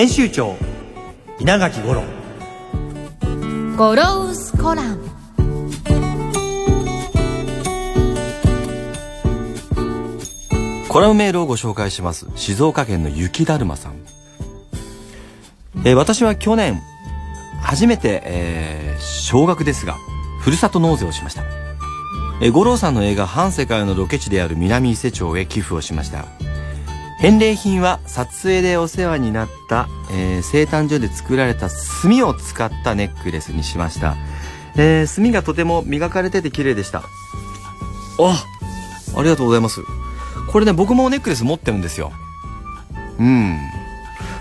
編集長稲垣五郎。ゴロウスコラム。コラムメールをご紹介します。静岡県の雪だるまさん、えー、私は去年初めて、えー、少額ですがふるさと納税をしました。えー、五郎さんの映画「反世界」のロケ地である南伊勢町へ寄付をしました返礼品は撮影でお世話になった、えー、生誕所で作られた炭を使ったネックレスにしました。えー、炭がとても磨かれてて綺麗でした。あありがとうございます。これね、僕もネックレス持ってるんですよ。うん。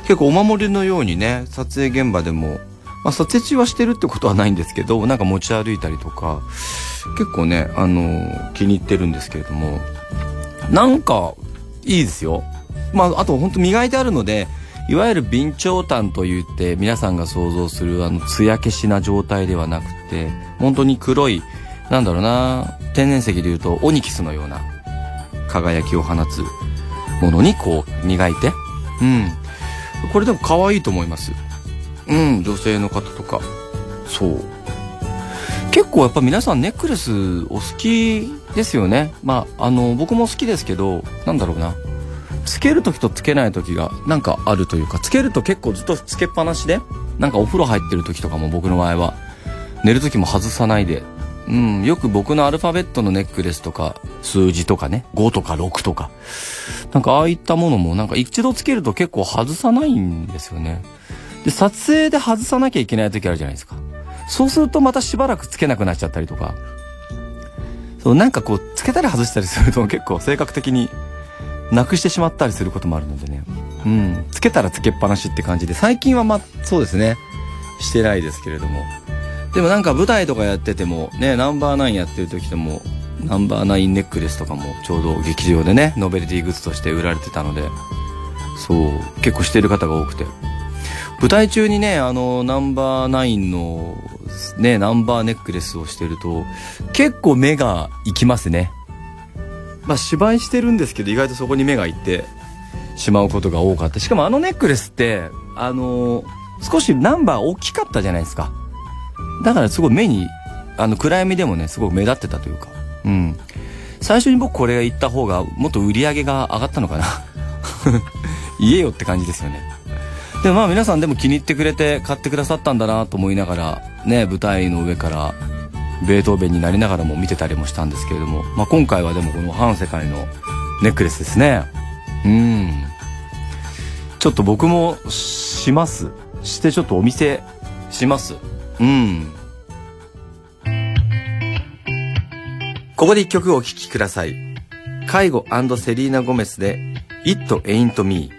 結構お守りのようにね、撮影現場でも、まあ撮影中はしてるってことはないんですけど、なんか持ち歩いたりとか、結構ね、あのー、気に入ってるんですけれども、なんか、いいですよ。まあ、あと本当磨いてあるので、いわゆる備長炭と言って皆さんが想像するあの艶消しな状態ではなくて、本当に黒い、なんだろうな、天然石で言うとオニキスのような輝きを放つものにこう磨いて、うん。これでも可愛いと思います。うん、女性の方とか。そう。結構やっぱ皆さんネックレスお好きですよね。まあ、あの、僕も好きですけど、なんだろうな。つける時とつけない時がなんかあるというかつけると結構ずっとつけっぱなしでなんかお風呂入ってる時とかも僕の場合は寝る時も外さないでうんよく僕のアルファベットのネックレスとか数字とかね5とか6とかなんかああいったものもなんか一度つけると結構外さないんですよね。で撮影で外さなきゃいけない時あるじゃないですか。そうするとまたしばらくつけなくなっちゃったりとか。そうなんかこうつけたり外したりすると結構性格的になくしてしまったりすることもあるのでね。うん。つけたらつけっぱなしって感じで、最近はまあ、そうですね。してないですけれども。でもなんか舞台とかやってても、ね、ナンバーナインやってる時でも、ナンバーナインネックレスとかもちょうど劇場でね、ノベルティグッズとして売られてたので、そう、結構してる方が多くて。舞台中にね、あの、ナンバーナインの、ね、ナンバーネックレスをしてると、結構目が行きますね。まあ、芝居してるんですけど意外とそこに目がいってしまうことが多かった。しかもあのネックレスってあのー、少しナンバー大きかったじゃないですか。だからすごい目にあの暗闇でもねすごく目立ってたというか。うん。最初に僕これが言った方がもっと売り上げが上がったのかな。言えよって感じですよね。でもまあ皆さんでも気に入ってくれて買ってくださったんだなと思いながらね舞台の上からベートーベンになりながらも見てたりもしたんですけれども、まあ、今回はでもこの反世界のネックレスですね。うん。ちょっと僕もします。してちょっとお見せします。うん。ここで一曲お聴きください。介護セリーナ・ゴメスで It Ain't Me。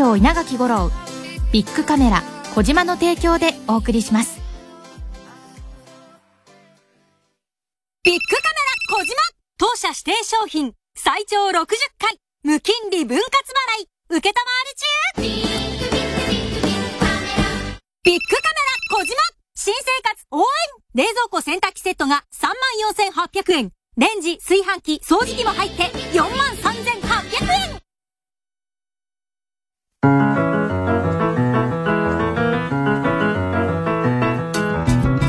長稲垣吾郎ビッグカメラ小島の提供でお送りします。ビッグカメラ小島。当社指定商品最長60回。無金利分割払い。受けたまわり中。ビッグカメラ小島。新生活応援。冷蔵庫洗濯機セットが34,800円。レンジ、炊飯器、掃除機も入って43,800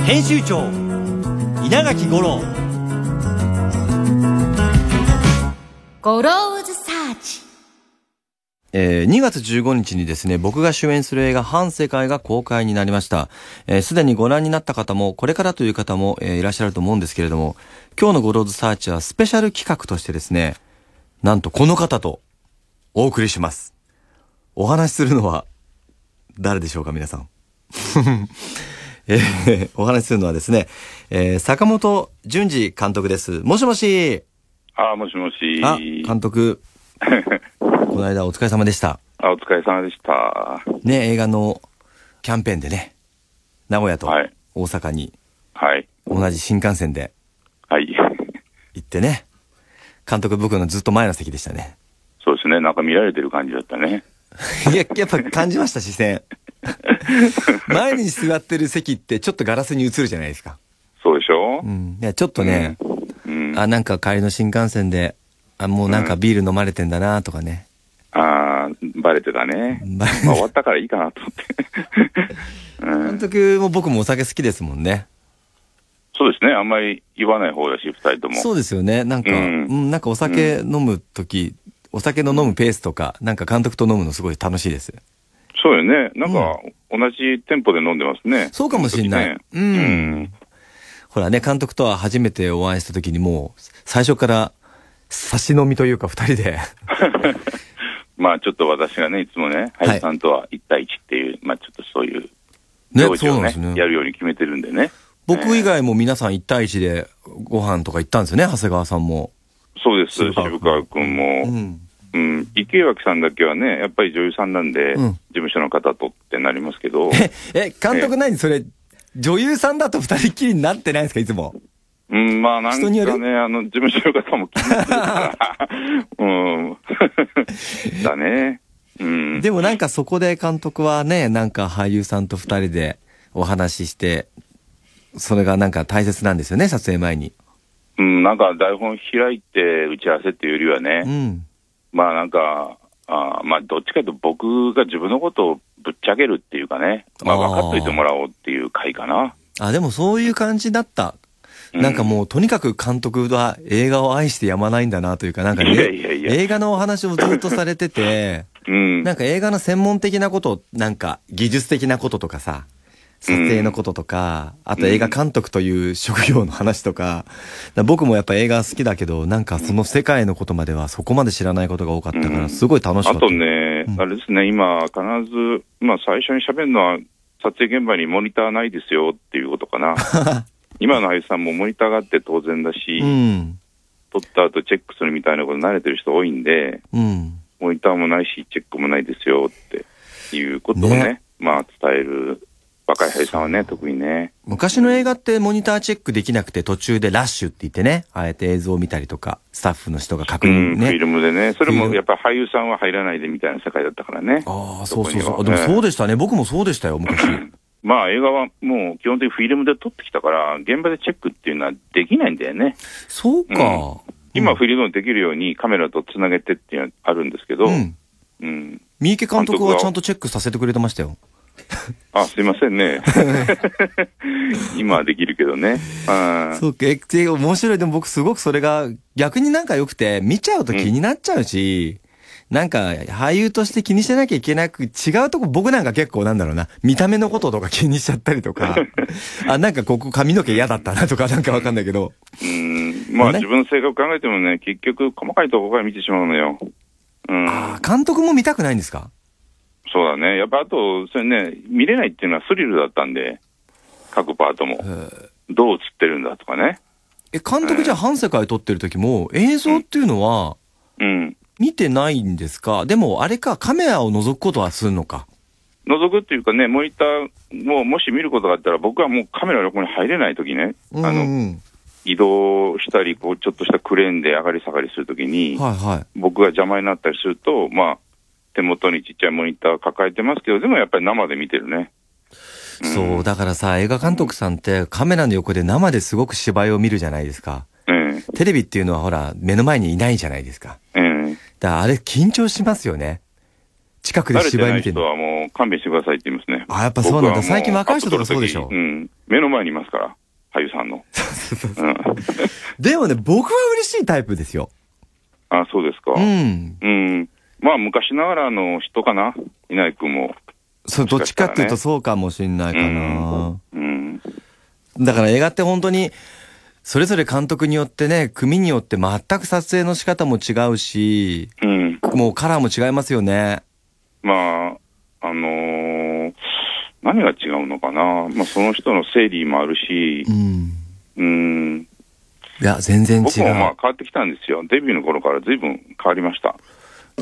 編集長稲垣吾郎ゴローズサーチえー2月15日にですね、僕が主演する映画、反世界が公開になりました。えーすでにご覧になった方も、これからという方も、えーいらっしゃると思うんですけれども、今日のゴローズサーチはスペシャル企画としてですね、なんとこの方とお送りします。お話しするのは、誰でしょうか、皆さん。えーお話しするのはですね、えー坂本淳二監督です。もしもしあ、もしもし。あ、監督。この間お疲れ様でした。あ、お疲れ様でした。ね、映画のキャンペーンでね、名古屋とはい大阪にはい。同じ新幹線ではい。行ってね、監督僕のずっと前の席でしたね。そうですね。なんか見られてる感じだったね。いや、やっぱ感じました、視線。前に座ってる席ってちょっとガラスに映るじゃないですか。そうでしょ？うん。いや、ちょっとね、うん。あ、なんか帰りの新幹線で、あ、もうなんかビール飲まれてんだなとかね。あーバレてたね。まあ、終わったからいいかなと思って。うん監督も僕もお酒好きですもんね。そうですね。あんまり言わない方だし、二人とも。そうですよね。なんか、ううんん、なんかお酒飲むとき、お酒の飲むペースとか、なんか監督と飲むのすごい楽しいです。そうよね。なんか、同じ店舗で飲んでますね。そうかもしんないねうんうん。ほらね、監督とは初めてお会いしたときにもう、最初から、差し飲みというか二人で、まあ、ちょっと私がね、いつもね、はい林さんとは1対1っていう、まあ、ちょっとそういう、ねそうなんですね。やるように決めてるんでね。僕以外も皆さん1対1でご飯とか行ったんですよね、長谷川さんも。そうです。渋川君も。うん。うん、池脇さんだけはね、やっぱり女優さんなんで、うん事務所の方とってなりますけど、え、監督何？それ、女優さんだと二人っきりになってないんですか、いつも。うん、まあなんかね、あの、事務所の方も気にしてるから、うん、だね。うん。でもなんかそこで監督はね、なんか俳優さんと二人でお話しして、それがなんか大切なんですよね、撮影前に。うん、なんか台本開いて打ち合わせっていうよりはうね、ん。まあなんか、あーまあどっちかというと僕が自分のことをぶっちゃけるっていうかね、まあ分かっといてもらおうっていう回かな。あ、でもそういう感じだった。なんかもうとにかく監督は映画を愛してやまないんだなというか、なんかね、映画のお話をずっとされてて、うん。なんか映画の専門的なこと、なんか技術的なこととかさ、撮影のこととか、あと映画監督という職業の話とか、だから僕もやっぱ映画好きだけど、なんかその世界のことまではそこまで知らないことが多かったから、すごい楽しかった。あとね、うんあれですね、今、必ず、まあ、最初に喋るのは、撮影現場にモニターないですよっていうことかな。今の俳優さんもモニターがあって当然だし、うん。撮った後チェックするみたいなこと慣れてる人多いんで、うん。モニターもないし、チェックもないですよっていうことをね、ねまあ、伝える若い俳優さんはね、特にね。昔の映画ってモニターチェックできなくて途中でラッシュって言ってね、あえて映像を見たりとか、スタッフの人が確うん、認ね。フィルムでね。それもやっぱ俳優さんは入らないでみたいな世界だったからね。ああ、そうそうそう。でもそうでしたね。僕もそうでしたよ、昔。まあ映画はもう基本的にフィルムで撮ってきたから、現場でチェックっていうのはできないんだよね。そうか。今フィルムできるようにカメラとつなげてっていうのはあるんですけど、ううん。ん。三池監督はちゃんとチェックさせてくれてましたよ。あ、すいませんね。今はできるけどね。そうか、え、で面白い。でも僕すごくそれが逆になんか良くて、見ちゃうと気になっちゃうし、なんか俳優として気にしてなきゃいけなく、違うとこ、僕なんか結構なんだろうな、見た目のこととか気にしちゃったりとか、あ、なんかここ髪の毛嫌だったなとかなんかわかんないけど、うん。まあね自分の性格考えてもね、結局細かいところから見てしまうのよ。うん。あー監督も見たくないんですか？そうだね。やっぱあと、それね、見れないっていうのはスリルだったんで、各パートも。どう映ってるんだとかね。え、監督じゃあ反世界撮ってる時も、映像っていうのは、うん。見てないんですか？でも、あれか、カメラを覗くことはするのか。覗くっていうかね、モニターをもし見ることがあったら、僕はもうカメラの横に入れないときね、あうんうの、ん移動したり、こう、ちょっとしたクレーンで上がり下がりするときに、はいはい。僕が邪魔になったりすると、まあ、手元にちっちゃいモニター抱えてますけど、でもやっぱり生で見てるね。そう、だからさ、映画監督さんってカメラの横で生ですごく芝居を見るじゃないですか。えテレビっていうのはほら、目の前にいないじゃないですか。えええだからあれ緊張しますよね。近くで芝居見てるない人はもう勘弁してくださいって言いますね。あやっぱそうなんだ最近若い人とかそうでしょうん。目の前にいますから、俳優さんの。うん。でもね、僕は嬉しいタイプですよ。あ、そうですか。うん。うん。まあ、昔ながらの人かな、稲井君も。そう、どっちかっていうとそうかもしんないかな。うん。だから映画って本当に、それぞれ監督によってね、組によって全く撮影の仕方も違うし、うん。もうカラーも違いますよね。まあ、あのー何が違うのかな。まあ、その人の整理もあるしう、ん。うん。いや、全然違僕もまあう。変わってきたんですよ。デビューの頃から随分変わりました。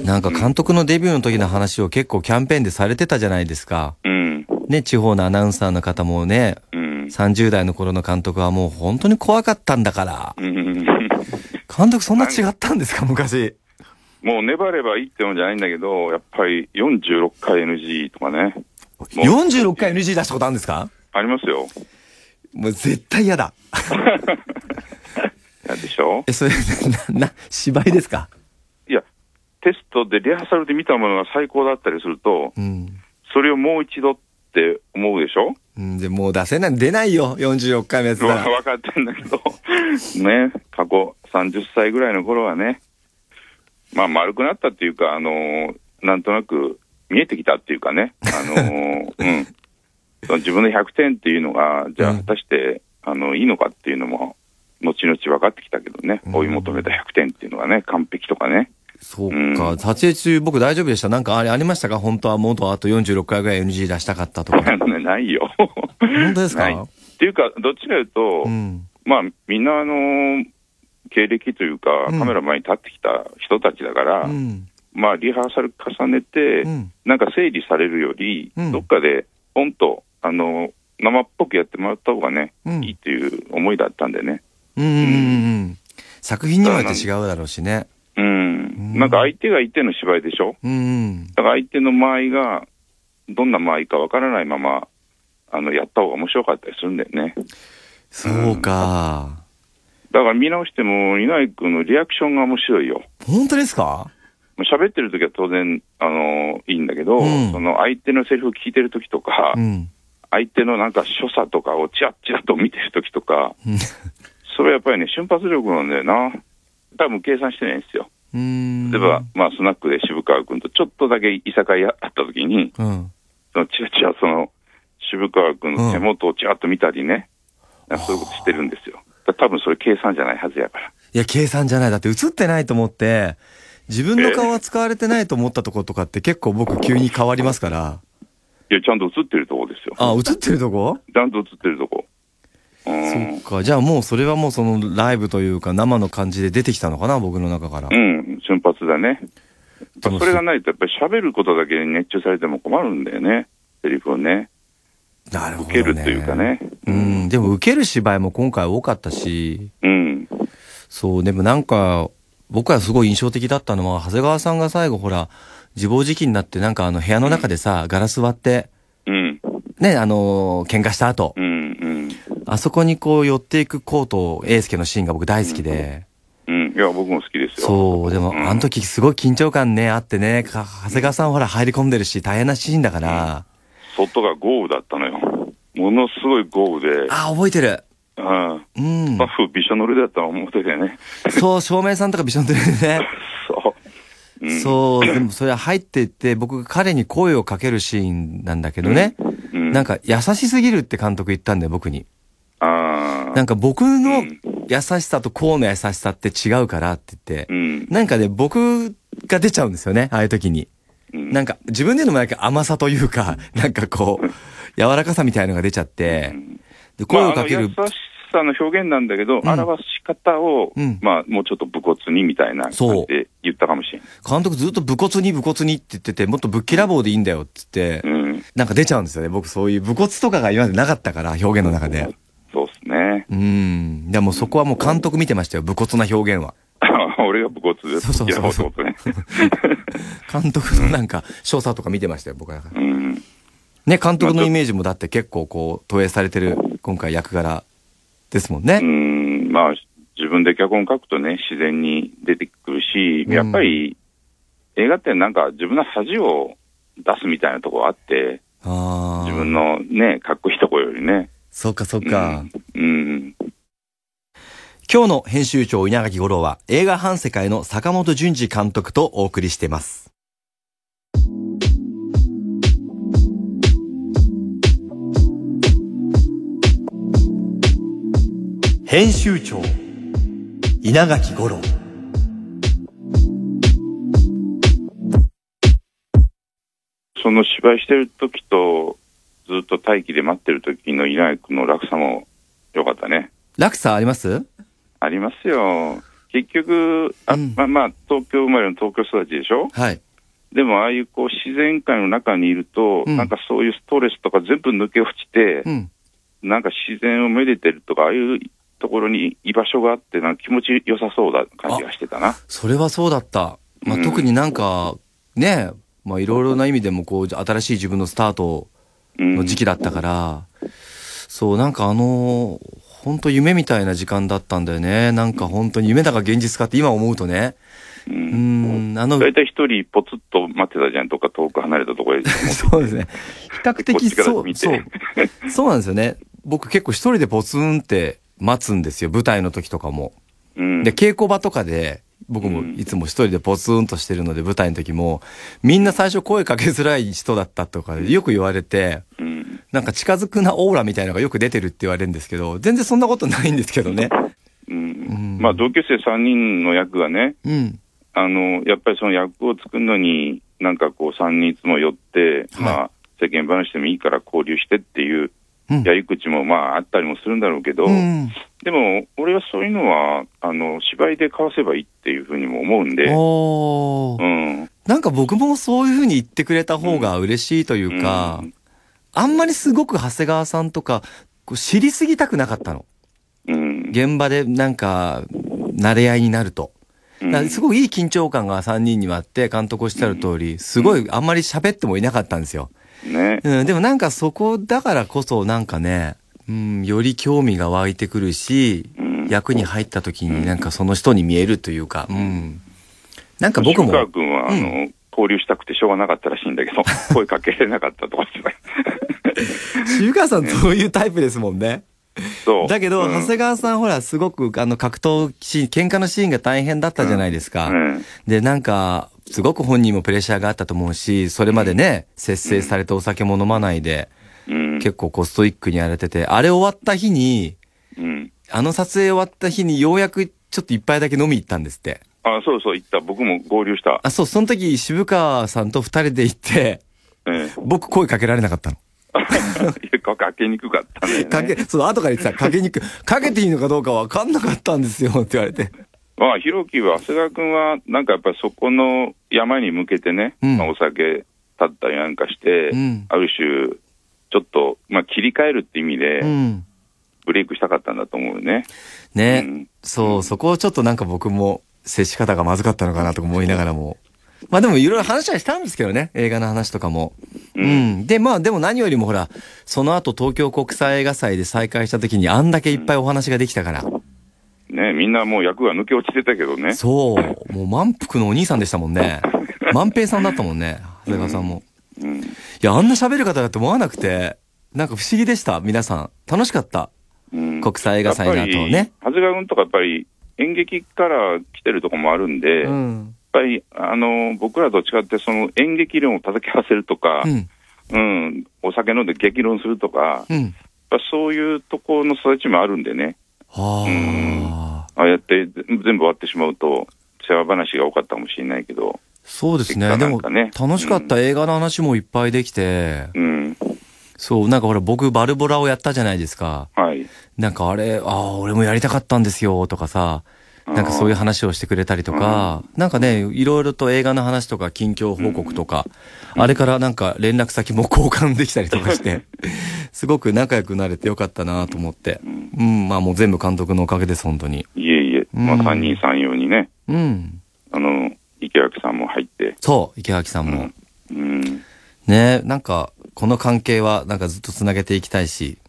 なんか監督のデビューの時の話を結構キャンペーンでされてたじゃないですか。うん。ね、地方のアナウンサーの方もね、うん。30代の頃の監督はもう本当に怖かったんだから。うん。監督そんな違ったんですか、昔。もう粘ればいいってもんじゃないんだけど、やっぱり46回 NG とかね。もう46回 NG 出したことあるんですか？ありますよ。もう絶対嫌だ。やでしょえ、それ、な、な、芝居ですか？テストでリハーサルで見たものが最高だったりすると、うん。それをもう一度って思うでしょ？うん、で、もう出せない、出ないよ、46回のやつわだ。分かってんだけど、ね、過去30歳ぐらいの頃はね、まあ丸くなったっていうか、あのーなんとなく見えてきたっていうかね、あのー うん。自分の100点っていうのが、じゃあうん果たして、あの、いいのかっていうのも、後々分かってきたけどね、うん追い求めた100点っていうのがね、完璧とかね。そううんか。撮影中僕大丈夫でした？なんかあれありましたか？本当はもっとあと46回ぐらい NG 出したかったとか。ないよ。本当ですか？っていうか、どっちかというと、うん。まあ、みんな、あのー経歴というか、うんカメラ前に立ってきた人たちだから、うん。まあ、リハーサル重ねて、うん。なんか整理されるより、うんどっかで、ポンと、あのー生っぽくやってもらった方がね、うんいいっていう思いだったんでね。うんうんうんうん。作品にもよって違うだろうしね。うん。うんなんか相手がいての芝居でしょ？うんうん。だから相手の間合いが、どんな間合いかわからないまま、あの、やった方が面白かったりするんだよね。そうか。だから見直しても、稲井君のリアクションが面白いよ。本当ですか？まあ喋ってる時は当然、あのいいんだけど、うんその相手のセリフを聞いてる時とか、うん。相手のなんか所作とかをチラッチラッと見てる時とか、うんそれはやっぱりね、瞬発力なんだよな。多分計算してないんですよ。うん。例えば、まあ、スナックで渋川君とちょっとだけいさかいあった時に、うん。そのチラチラその、渋川君の手元をチラッと見たりね、なんかそういうことしてるんですよ。多分それ計算じゃないはずやから。いや、計算じゃない。だって映ってないと思って、自分の顔は使われてないと思ったとことかって結構僕急に変わりますから。いや、ちゃんと映ってるとこですよ。あ、映ってるとこ？ちゃんと映ってるとこ。うんそっか。じゃあもうそれはもうそのライブというか生の感じで出てきたのかな僕の中から。うん、瞬発だね。それがないと、やっぱり喋ることだけに熱中されても困るんだよね、セリフをね。なるほど、受けるというか。ね。うん。でも受ける芝居も今回多かったし、うん。そう、でもなんか、僕はすごい印象的だったのは、長谷川さんが最後ほら、自暴自棄になってなんかあの部屋の中でさ、ガラス割って、うん。ね、あのー喧嘩した後、うん。うん。あそこにこう寄っていくコート、英介のシーンが僕大好きで、うん。いや、僕も好きですよ。そう、でも、うんあの時すごい緊張感ね、あってね、か長谷川さんほら入り込んでるし、大変なシーンだから、外が豪雨だったのよ。ものすごい豪雨で、あ、覚えてる。うん。うんスタッ。フびしょ濡れだったの思っててね。そう、照明さんとかびしょ濡れでね。そう。うん、そう、でもそれ入っていって、僕が彼に声をかけるシーンなんだけどね、うん。なんか優しすぎるって監督言ったんだよ、僕に。なんか僕のうん優しさとこうの優しさって違うからって言ってう、ん。なんかね、僕が出ちゃうんですよね、ああいう時に。うんなんか自分でのもなんか甘さというか、なんかこう、柔らかさみたいのが出ちゃって、で、声をかけるまあ、優しさの表現なんだけど、ん表し方を、うんまあ、もうちょっと武骨にみたいな感じそうで言ったかもしれん。監督ずっと武骨に武骨にって言ってて、もっとぶっきらぼうでいいんだよって言って、うん。なんか出ちゃうんですよね。僕そういう武骨とかが今までなかったから、表現の中で。そうん。でもそこはもう監督見てましたよ、武骨な表現は。俺が武骨です。そうそうそうね。監督のなんか、所作とか見てましたよ、僕は。うん。ね、監督のイメージもだって結構こう、投影されてる、今回役柄ですもんうね。ん、まあ、自分で脚本書くとね、自然に出てくるし、うんやっぱり、映画ってなんか自分の恥を出すみたいなところあって、ああ。自分。のね、かっこいいところよりね。そっかそっか。うん。今日の編集長稲垣吾郎は映画半世界の坂本淳二監督とお送りしています。編集長稲垣吾郎その芝居してる時と、ずっと待機で待ってる時の稲垣の落差も良かったね。落差あります？ありますよ。結局、あうんまあまあ、東京生まれの東京育ちでしょ？はい。でも、ああいうこう自然界の中にいると、うんなんかそういうストレスとか全部抜け落ちて、うん。なんか自然をめでてるとか、ああいうところに居場所があって、なんか気持ちよさそうな感じがしてたな。それはそうだった。まあ、うん特になんか、ね、まあいろいろな意味でもこう、新しい自分のスタートうんの時期だったから、そう、なんかあの、本当夢みたいな時間だったんだよね。なんか本当に夢だか現実かって今思うとね。ううんん、あの、大体一人ポツッと待ってたじゃん、どっか遠く離れたところで。そうですね。比較こ的そう、そう。そうなんですよね。僕結構一人でポツンって待つんですよ。舞台の時とかも。うんで、稽古場とかで、僕もいつも一人でポツンとしてるので、舞台の時も、みんな最初声かけづらい人だったとか、よく言われて、うんなんか近づくなオーラみたいなのがよく出てるって言われるんですけど、全然そんなことないんですけどね。うんまあ、同級生3人の役がね、うん。あの、やっぱりその役を作るのに、なんかこう3人いつも寄って、はいまあ、世間話でもいいから交流してっていううんやり口もまああったりもするんだろうけど、うん。でも俺はそういうのは、あの、芝居で交わせばいいっていうふうにも思うんで。うん。なんか僕もそういう風に言ってくれた方が嬉しいというか、うんあんまりすごく長谷川さんとか、こう知りすぎたくなかったの。うん。現場でなんか、慣れ合いになると。すごいいい緊張感が3人にはあって、監督おっしゃる通り、すごいあんまり喋ってもいなかったんですよ。ね。うん、でもなんかそこだからこそなんかね、うん、より興味が湧いてくるし、うん役に入った時になんかその人に見えるというか、うん。なんか僕も、君は、あうの、交流したくてしょうがなかったらしいんだけど、声かけれなかったとか言って渋川さんそういうタイプですもんね。たそう。だけど、うん長谷川さんほら、すごくあの格闘シーン、喧嘩のシーンが大変だったじゃないですか。うんで、なんか、すごく本人もプレッシャーがあったと思うし、それまでね、節制されてお酒も飲まないで、うん。結構こうストイックにやられてて、あれ終わった日に、うん。あの撮影終わった日にようやくちょっと一杯だけ飲み行ったんですって。あ、そうそう、行った。僕も合流した。あ、そう、その時渋川さんと二人で行って、え僕声かけられなかったの。え。かかけにくかったね。かけ、そう、後から言ってた、かけにく、かけていいのかどうかわかんなかったんですよ、って言われて。まあ、ひろきは、長谷川君は、なんかやっぱりそこの山に向けてね、うんまあ、お酒立ったりなんかして、うんある種、ちょっと、まあ、切り替えるって意味で、うん。ブレイクしたかったんだと思うよね。ね、うんそう、そこをちょっとなんか僕も接し方がまずかったのかなとか思いながらも。まあでもいろいろ話はしたんですけどね、映画の話とかも。ううんん。で、まあでも何よりもほら、その後東京国際映画祭で再会した時にあんだけいっぱいお話ができたから。ね、みんなもう役が抜け落ちてたけどね。そう。もう満腹のお兄さんでしたもんね。万平さんだったもんね、長谷川さんも。うん。いや、あんな喋る方だって思わなくて、なんか不思議でした、皆さん。楽しかった。うん国際映画祭の後ね長谷川君とかやっぱり演劇から来てるとこもあるんで、やっん。ぱり、あの、僕らと違ってその演劇論を叩き合わせるとかう、ん。うん、お酒飲んで激論するとか、うん。やっぱそういうところの育ちもあるんでね、はあ。ああやって全部終わってしまうと、世話話が多かったかもしれないけど、そうですね。結でも、楽しかった映画の話もいっぱいできて、うん、そう、なんかほら、僕、バルボラをやったじゃないですか。はい。なんかあれ、ああ、俺もやりたかったんですよ、とかさ、なんかそういう話をしてくれたりとか、なんかね、いろいろと映画の話とか近況報告とか、あれからなんか連絡先も交換できたりとかして、すごく仲良くなれてよかったなと思って。うん、まあもう全部監督のおかげです、本当に。いえいえ、まあうん三人三様にね、うん。あの、池脇さんも入って、そう、池脇さんも。うん、ねなんか、この関係はなんかずっとつなげていきたいし、うん。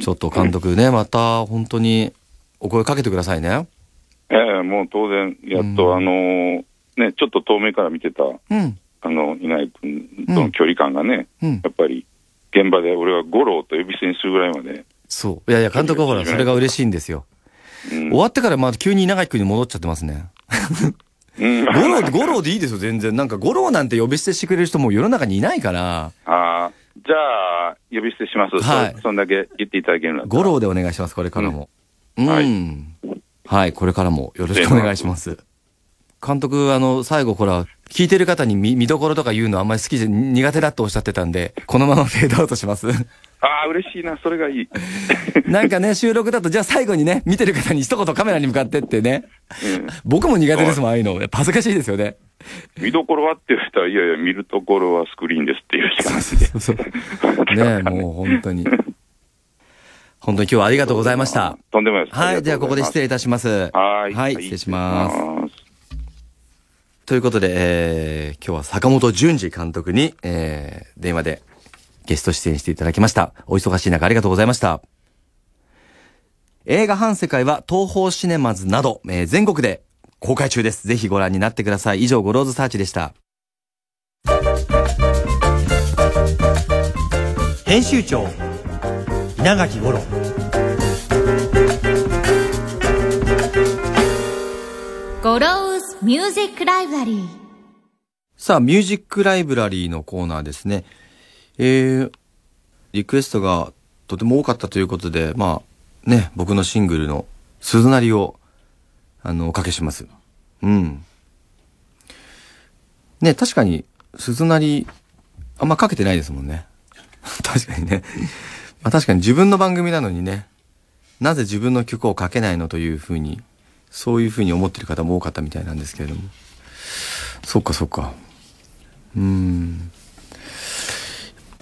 ちょっと監督ね、また本当にお声かけてくださいね。ええもう当然、やっと、うんあのーね、ちょっと遠目から見てた、うん。あの、稲井君との距離感がね、うんや。っぱり、現場で俺は五郎と呼び捨てにするぐらいまで、そう。いやいや、監督はほら、それが嬉しいんですよ。うん終わってからまあ急に稲垣君に戻っちゃってますね。うん、五郎で、五郎でいいですよ、全然。なんか五郎なんて呼び捨てしてくれる人もう世の中にいないから、あーじゃあ、呼び捨てします。はいそそんだけ言っていただけるんだったら五郎でお願いします、これからも。うん。ははいい、これからもよろしくお願いします。監督、あの、最後ほら、聞いてる方に見見どころとか言うのあんまり好きで苦手だとおっしゃってたんで、このままフェードアウトします。ああ、嬉しいな、それがいい。なんかね、収録だと、じゃあ最後にね、見てる方に一言カメラに向かってってね。僕も苦手ですもん、ああいうの。やっぱ恥ずかしいですよね。うん見どころはって言われたら、いやいや、見るところはスクリーンですって言うしか。そうそう。ねえ、もう本当に。本当に今日はありがとうございました。とんでもないです。はい、ではここで失礼いたします。はい。はい、失礼します。す。ということで、えー、今日は坂本淳二監督に、えー、電話でゲスト出演していただきました。お忙しい中ありがとうございました。映画半世界は東宝シネマズなど、えー全国で公開中です。ぜひご覧になってください。以上、ゴローズサーチでした。編集長稲垣吾郎ゴローズミュージックライブラリー。さあ、ミュージックライブラリーのコーナーですね。えー、リクエストがとても多かったということで、まあ、ね、僕のシングルの鈴なりを、あの、おかけします。うん。ね、確かに、鈴なり、あんまかけてないですもんね。確かにね。まあ確かに自分の番組なのにね、なぜ自分の曲をかけないのというふうに、そういうふうに思ってる方も多かったみたいなんですけれども。そっかそっか。うーん。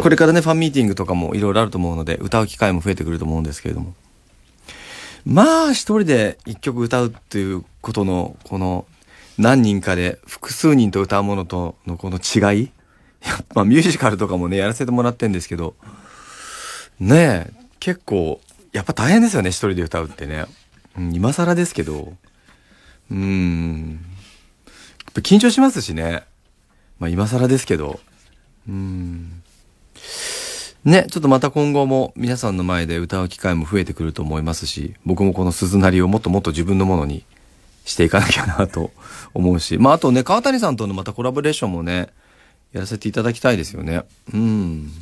これからね、ファンミーティングとかもいろいろあると思うので、歌う機会も増えてくると思うんですけれども。まあ、一人で一曲歌うっていうことの、この、何人かで複数人と歌うものとのこの違いやっぱミュージカルとかもね、やらせてもらってんですけど、ねえ、結構、やっぱ大変ですよね、一人で歌うってね。うん、今更ですけど。うん。緊張しますしね。まあ今更ですけど。うん。ね、ちょっとまた今後も皆さんの前で歌う機会も増えてくると思いますし、僕もこの鈴なりをもっともっと自分のものにしていかなきゃなと思うし、まああとね、川谷さんとのまたコラボレーションもね、やらせていただきたいですよね。うん。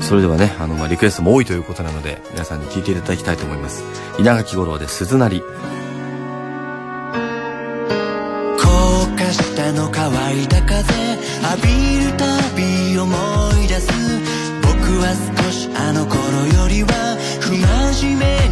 それではね、あの、まあ、リクエストも多いということなので、皆さんに聞いていただきたいと思います。稲垣吾郎で鈴なり。の乾いた風浴びるたび思い出す。僕は少しあの頃よりは不真面目。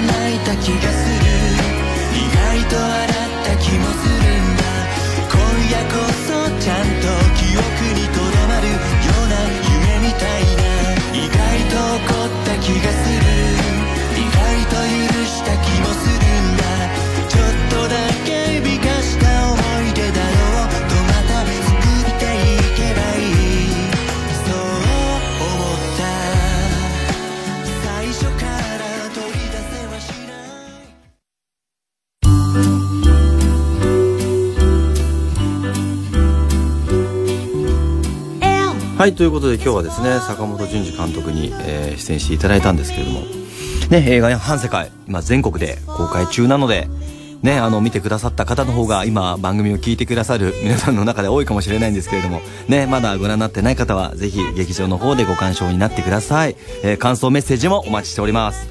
泣いた気がする。意外と笑った気もするんだ。はい、ということで今日はですね、阪本順治監督に、えー出演していただいたんですけれども、ね、映画や半世界、今全国で公開中なので、ね、あの、見てくださった方の方が今番組を聞いてくださる 皆さんの中で多いかもしれないんですけれども、ね、まだご覧になってない方はぜひ劇場の方でご鑑賞になってください。えー感想メッセージもお待ちしております。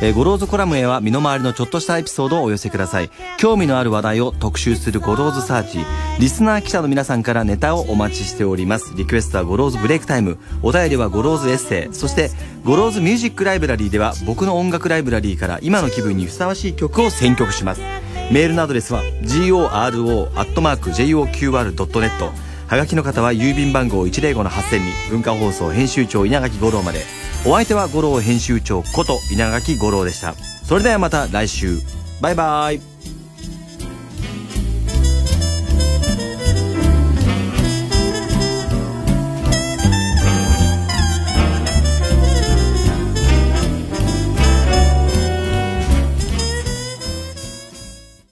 えーゴローズコラムへは身の回りのちょっとしたエピソードをお寄せください。興味のある話題を特集するゴローズサーチ。リスナー記者の皆さんからネタをお待ちしております。リクエストはゴローズブレイクタイム。お便りはゴローズエッセイ。そして、ゴローズミュージックライブラリーでは僕の音楽ライブラリーから今の気分にふさわしい曲を選曲します。メールのアドレスは goro.joqr.net はがきの方は郵便番号105-8000に文化放送編集長稲垣吾郎までお相手は五郎編集長こと稲垣吾郎でしたそれではまた来週バイバイ